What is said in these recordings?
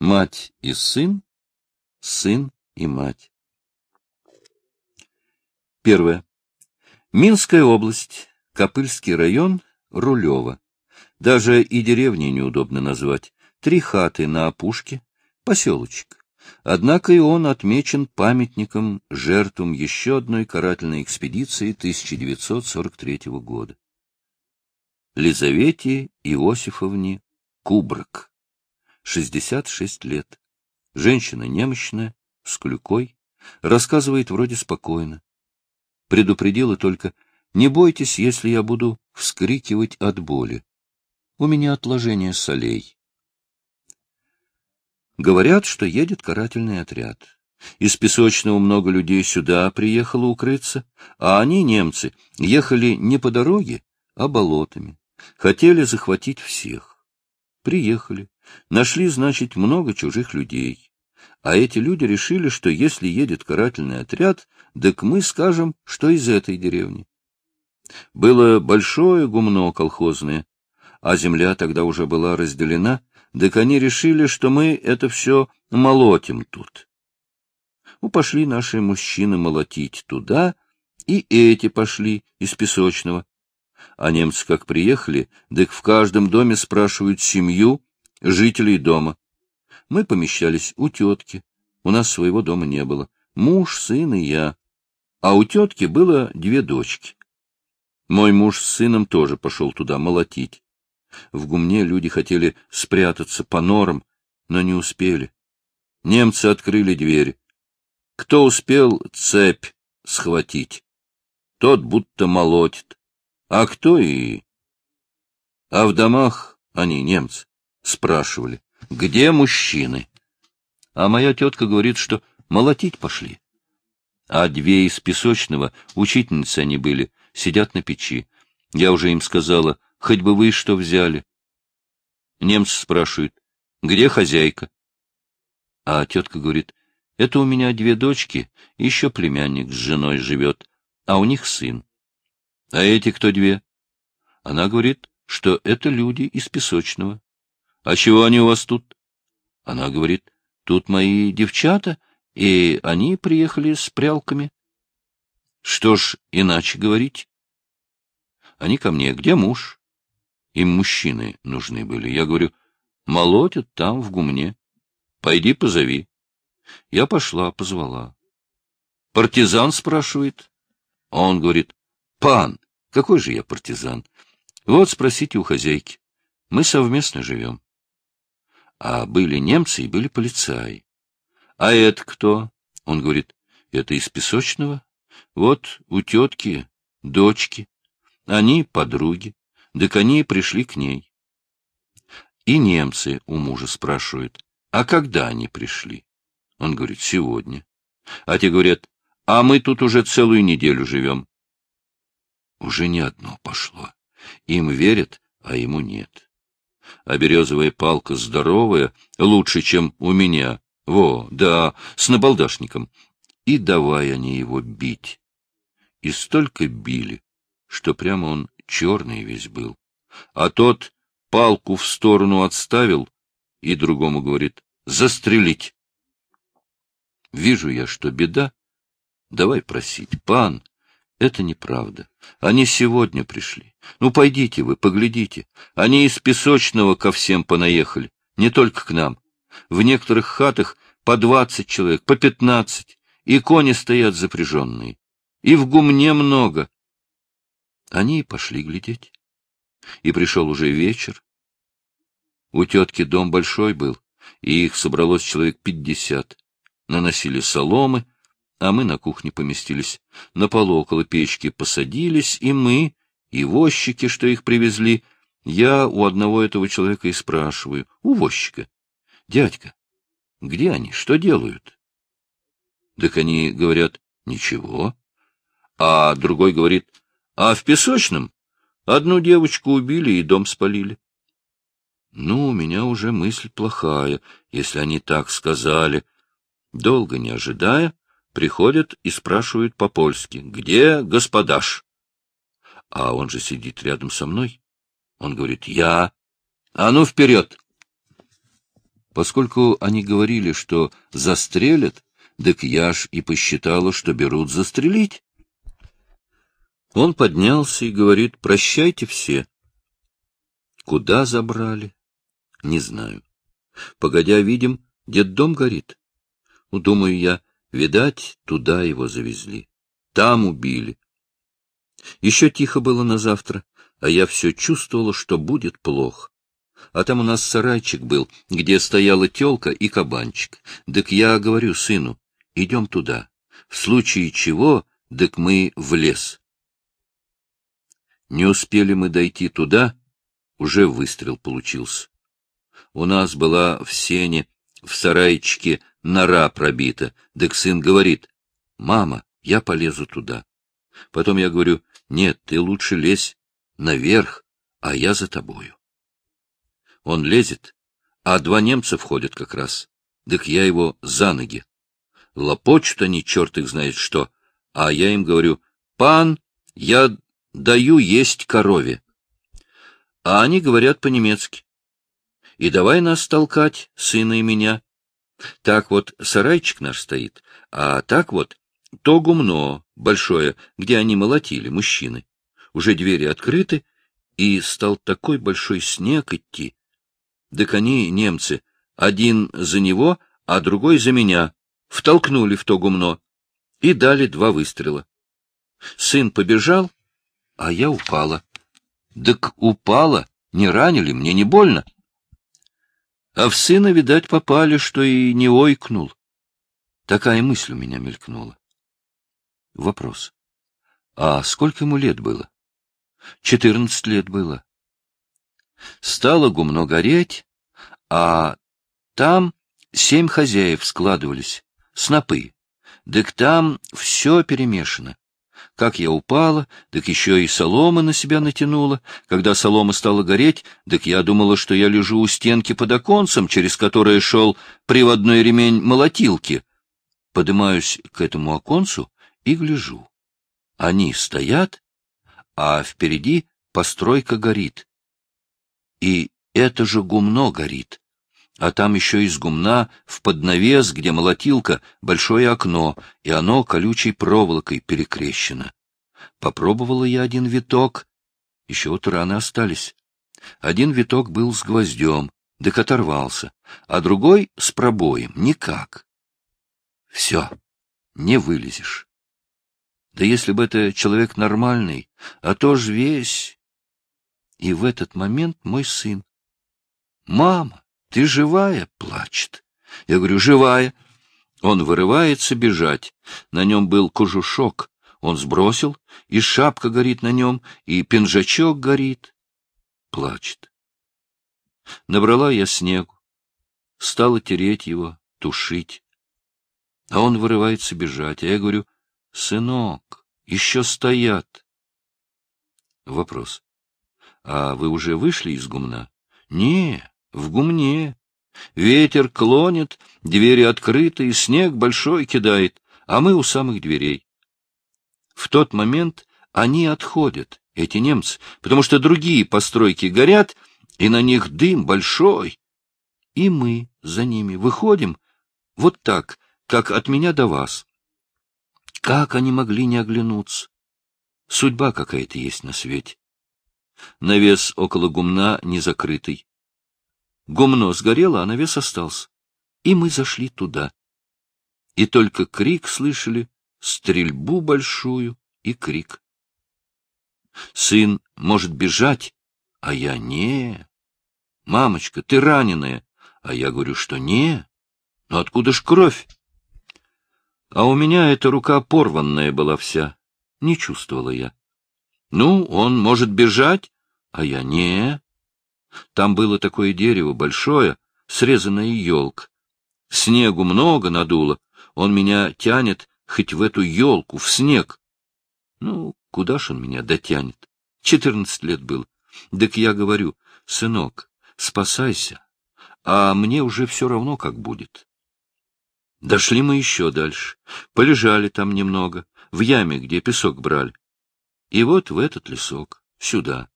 Мать и сын, сын и мать. Первое. Минская область, Копыльский район, Рулево. Даже и деревни неудобно назвать. Три хаты на опушке, поселочек. Однако и он отмечен памятником жертвам еще одной карательной экспедиции 1943 года. Лизавете Иосифовне Кубрак, 66 лет. Женщина немощная, с клюкой, рассказывает вроде спокойно. Предупредила только, не бойтесь, если я буду вскрикивать от боли. У меня отложение солей. Говорят, что едет карательный отряд. Из Песочного много людей сюда приехало укрыться, а они, немцы, ехали не по дороге, а болотами. Хотели захватить всех. Приехали. Нашли, значит, много чужих людей. А эти люди решили, что если едет карательный отряд, так мы скажем, что из этой деревни. Было большое гумно колхозное, а земля тогда уже была разделена, так они решили, что мы это все молотим тут. Ну, пошли наши мужчины молотить туда, и эти пошли из песочного. А немцы как приехали, так в каждом доме спрашивают семью жителей дома. Мы помещались у тетки, у нас своего дома не было, муж, сын и я, а у тетки было две дочки. Мой муж с сыном тоже пошел туда молотить. В гумне люди хотели спрятаться по норам, но не успели. Немцы открыли дверь. Кто успел цепь схватить, тот будто молотит. А кто и... А в домах они, немцы, спрашивали, где мужчины? А моя тетка говорит, что молотить пошли. А две из песочного, учительницы они были, сидят на печи. Я уже им сказала, хоть бы вы что взяли. Немцы спрашивают, где хозяйка? А тетка говорит, это у меня две дочки, еще племянник с женой живет, а у них сын. А эти кто две? Она говорит, что это люди из Песочного. А чего они у вас тут? Она говорит, тут мои девчата, и они приехали с прялками. Что ж, иначе говорить? Они ко мне, где муж? Им мужчины нужны были. Я говорю, молотят там, в гумне. Пойди позови. Я пошла, позвала. Партизан спрашивает. Он говорит, пан, какой же я партизан? Вот спросите у хозяйки. Мы совместно живем. А были немцы и были полицаи. А это кто? Он говорит, это из Песочного. Вот у тетки, дочки. Они подруги. Так они пришли к ней. И немцы у мужа спрашивают, а когда они пришли? Он говорит, сегодня. А те говорят, а мы тут уже целую неделю живем. Уже не одно пошло. Им верят, а ему нет. А березовая палка здоровая, лучше, чем у меня. Во, да, с набалдашником. И давай они его бить. И столько били, что прямо он черный весь был. А тот палку в сторону отставил и другому говорит «застрелить». Вижу я, что беда. Давай просить, пан, это неправда. Они сегодня пришли. Ну, пойдите вы, поглядите. Они из Песочного ко всем понаехали, не только к нам. В некоторых хатах по двадцать человек, по пятнадцать, и кони стоят запряженные. И в гумне много. Они и пошли глядеть. И пришел уже вечер. У тетки дом большой был, и их собралось человек пятьдесят. Наносили соломы, а мы на кухне поместились. На полу около печки посадились, и мы, и возчики, что их привезли. Я у одного этого человека и спрашиваю, у возчика, дядька, где они, что делают? Так они говорят, ничего. А другой говорит, а в песочном одну девочку убили и дом спалили. Ну, у меня уже мысль плохая, если они так сказали. Долго не ожидая, приходят и спрашивают по-польски, где господаш? А он же сидит рядом со мной. Он говорит, я. А ну, вперед! Поскольку они говорили, что застрелят, так я ж и посчитала, что берут застрелить. Он поднялся и говорит, прощайте все. Куда забрали? Не знаю. Погодя, видим, дом горит. Ну, думаю я, видать, туда его завезли. Там убили. Еще тихо было на завтра, а я все чувствовала, что будет плохо. А там у нас сарайчик был, где стояла телка и кабанчик. Так я говорю сыну, идем туда. В случае чего, так мы в лес. Не успели мы дойти туда, уже выстрел получился. У нас была в сене, в сарайчике, нора пробита. Так сын говорит, мама, я полезу туда. Потом я говорю, нет, ты лучше лезь наверх, а я за тобою. Он лезет, а два немца входят как раз. Так я его за ноги. Лопочут они, черт их знает что. А я им говорю, пан, я даю есть корове. А они говорят по-немецки. И давай нас толкать, сына и меня. Так вот сарайчик наш стоит, а так вот то гумно большое, где они молотили, мужчины. Уже двери открыты, и стал такой большой снег идти. Так они, немцы, один за него, а другой за меня, втолкнули в то гумно и дали два выстрела. Сын побежал, а я упала. Так упала, не ранили, мне не больно. А в сына, видать, попали, что и не ойкнул. Такая мысль у меня мелькнула. Вопрос. А сколько ему лет было? Четырнадцать лет было. Стало гумно гореть, а там семь хозяев складывались, снопы. Так там все перемешано. Как я упала, так еще и солома на себя натянула. Когда солома стала гореть, так я думала, что я лежу у стенки под оконцем, через которое шел приводной ремень молотилки. Подымаюсь к этому оконцу и гляжу. Они стоят, а впереди постройка горит. И это же гумно горит. А там еще из гумна в поднавес, где молотилка, большое окно, и оно колючей проволокой перекрещено. Попробовала я один виток, еще вот раны остались. Один виток был с гвоздем, так оторвался, а другой с пробоем, никак. Все, не вылезешь. Да если бы это человек нормальный, а то ж весь... И в этот момент мой сын. «Мама, ты живая?» — плачет. Я говорю, «Живая». Он вырывается бежать. На нем был кожушок. Он сбросил, и шапка горит на нем, и пинжачок горит. Плачет. Набрала я снегу. Стала тереть его, тушить. А он вырывается бежать. А я говорю, Сынок, еще стоят. Вопрос. А вы уже вышли из гумна? Не, в гумне. Ветер клонит, двери открыты, и снег большой кидает, а мы у самых дверей. В тот момент они отходят, эти немцы, потому что другие постройки горят, и на них дым большой. И мы за ними выходим вот так, как от меня до вас. Как они могли не оглянуться? Судьба какая-то есть на свете. Навес около гумна не закрытый. Гумно сгорело, а навес остался. И мы зашли туда. И только крик слышали, стрельбу большую и крик. Сын может бежать, а я не. Мамочка, ты раненая. А я говорю, что не. Но откуда ж кровь? А у меня эта рука порванная была вся. Не чувствовала я. Ну, он может бежать, а я не. Там было такое дерево большое, срезанная елка. Снегу много надуло. Он меня тянет хоть в эту елку, в снег. Ну, куда ж он меня дотянет? Четырнадцать лет был. Так я говорю, сынок, спасайся, а мне уже все равно, как будет. Дошли мы еще дальше, полежали там немного, в яме, где песок брали. И вот в этот лесок, сюда.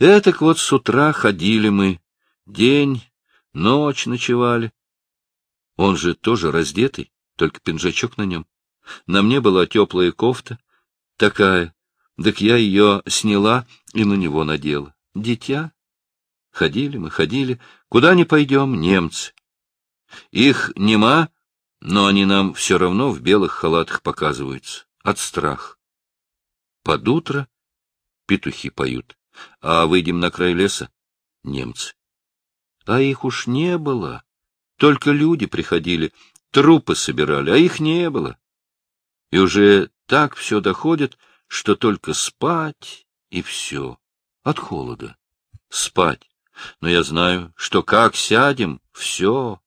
Этак вот с утра ходили мы, день, ночь ночевали. Он же тоже раздетый, только пинжачок на нем. На мне была теплая кофта, такая, так я ее сняла и на него надела. Дитя. Ходили мы, ходили. Куда не пойдем, немцы. Их нема, но они нам все равно в белых халатах показываются. От страха. Под утро петухи поют, а выйдем на край леса — немцы. А их уж не было. Только люди приходили, трупы собирали, а их не было. И уже так все доходит, что только спать и все. От холода. Спать. Но я знаю, что как сядем, все.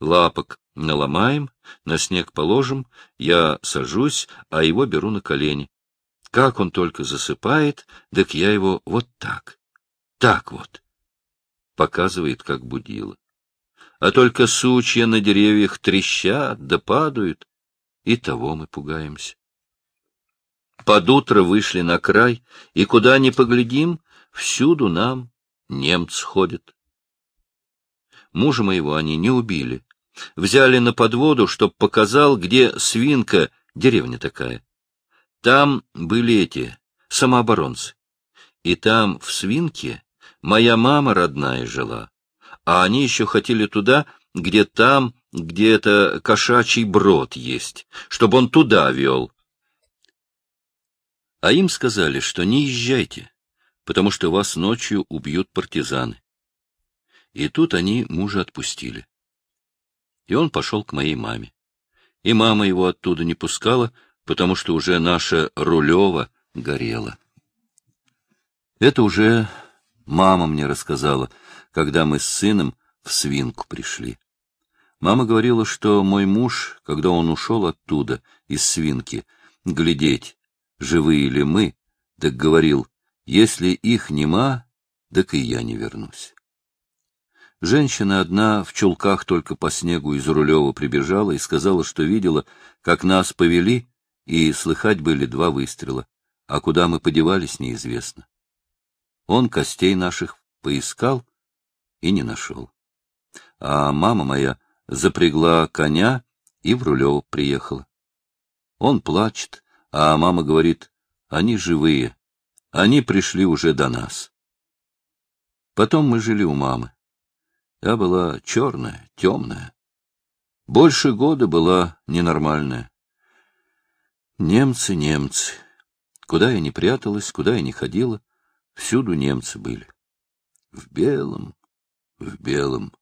Лапок наломаем, на снег положим, я сажусь, а его беру на колени. Как он только засыпает, так я его вот так, так вот. Показывает, как будило. А только сучья на деревьях трещат да падают, и того мы пугаемся. Под утро вышли на край, и куда ни поглядим, всюду нам немцы ходят. Мужа моего они не убили. Взяли на подводу, чтоб показал, где свинка, деревня такая. Там были эти, самооборонцы. И там, в свинке, моя мама родная жила. А они еще хотели туда, где там, где это кошачий брод есть, чтобы он туда вел. А им сказали, что не езжайте, потому что вас ночью убьют партизаны. И тут они мужа отпустили. И он пошел к моей маме. И мама его оттуда не пускала, потому что уже наша Рулева горела. Это уже мама мне рассказала, когда мы с сыном в свинку пришли. Мама говорила, что мой муж, когда он ушел оттуда, из свинки, глядеть, живые ли мы, так говорил, если их нема, так и я не вернусь. Женщина одна в чулках только по снегу из Рулева прибежала и сказала, что видела, как нас повели, и слыхать были два выстрела, а куда мы подевались, неизвестно. Он костей наших поискал и не нашел. А мама моя запрягла коня и в Рулево приехала. Он плачет, а мама говорит, они живые, они пришли уже до нас. Потом мы жили у мамы. Я была черная, темная. Больше года была ненормальная. Немцы, немцы. Куда я не пряталась, куда я не ходила, всюду немцы были. В белом, в белом.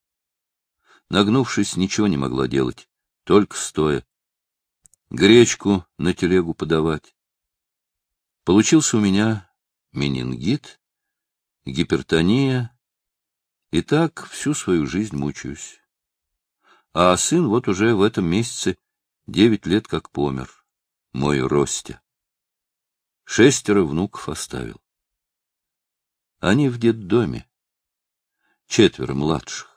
Нагнувшись, ничего не могла делать, только стоя. Гречку на телегу подавать. Получился у меня менингит, гипертония, и так всю свою жизнь мучаюсь. А сын вот уже в этом месяце девять лет как помер мой Ростя. Шестеро внуков оставил. Они в детдоме. Четверо младших.